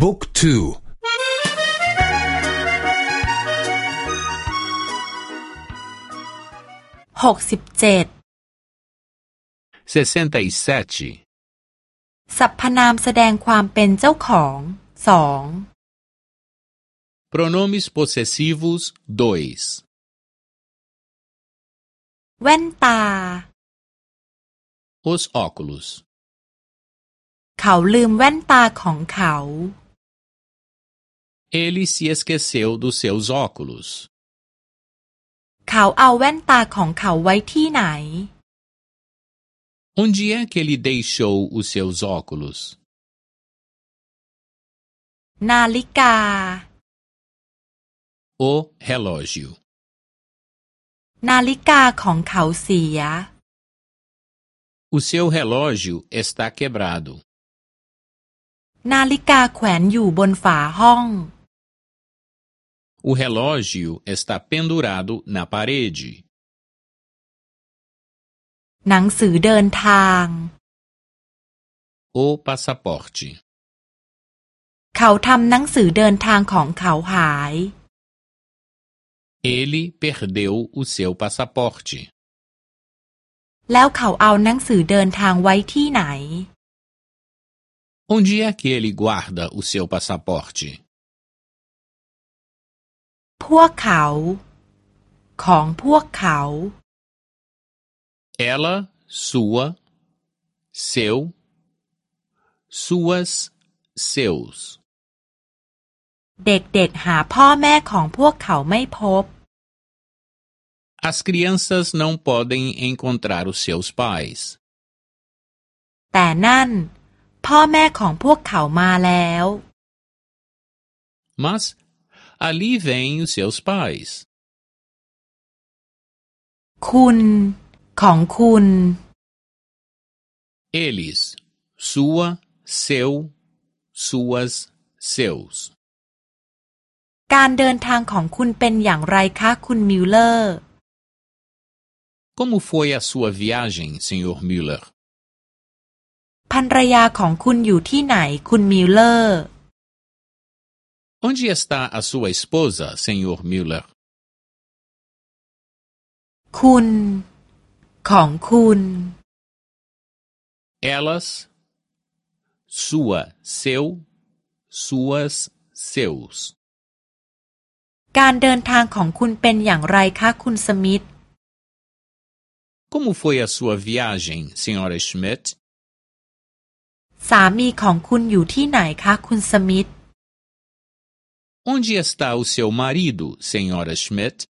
บุ๊กทูหกสิบเจ็ดสสรรพนามแสดงความเป็นเจ้าของสอง Pronomes possessivos 2แว่นตา Os óculos เขาลืมแว่นตาของเขา Ele se esqueceu dos seus óculos เขาเอาแว่นตาของเขาไว้ที่ไหน Onde é que ele deixou os seus óculos? นาฬิกา O relógio นาฬิกาของเขาเสีย O seu relógio está quebrado นาฬิกาแขวนอยู่บนฝาห้อง O relógio está pendurado na parede หนังสือเดินทาง O passaporte เขาทำหนังสือเดินทางของเขาหาย Ele perdeu o seu passaporte แล้วเขาเอาหนังสือเดินทางไว้ที่ไหน Onde é que ele guarda o seu passaporte? พวกเขา ของพวกเขา Ela, sua, seu, suas, seus. เด็กๆหาพ่อแม่ของพวกเขาไม่พบ As crianças não podem encontrar os seus pais. แต่นั่น พ่อแม่ของพวกเขามาแล้ว Mas ali vêm os seus pais. คุณของคุณ Eles, sua, seu, suas, seus. การเดินทางของคุณเป็นอย่างไรคะคุณมิลเลอร์ Como foi a sua viagem, Sr. Müller? ภรรยาของคุณอยู่ที่ไหนคุณมิลเลอร์ Onde está a sua esposa, Sr. Müller? คุณ ของคุณ Elas, sua, seu, suas, seus. การเดินทางของคุณเป็นอย่างไรคะคุณสมิธ Como foi a sua viagem, Sra. Schmidt? สามีของคุณอยู่ที่ไหนคะคุณสมิธ Onde está o seu marido, Sra. Schmidt?